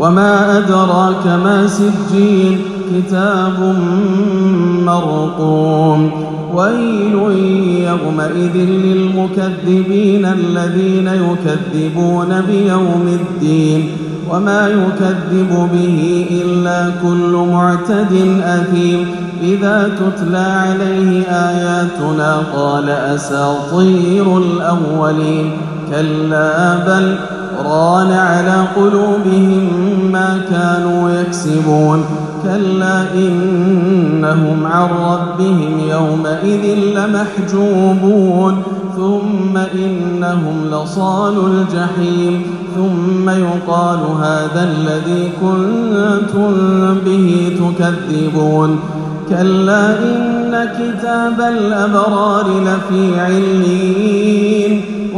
وما أدراك ما سجين كتاب مرقوم ويل يومئذ للمكذبين الذين يكذبون بيوم الدين وما يكذب به إلا كل معتد أثيم إذا تتلى عليه آياتنا قال أساطير الأولين كلا بل ران على قلوبهم ما كانوا يكسبون. كلا إنهم عن ربهم يومئذ لمحجوبون. ثم إنهم لصال الجحيم. ثم يقال هذا الذي كنتم به تكذبون. كلا إن كتاب الأبرار لفي عليين.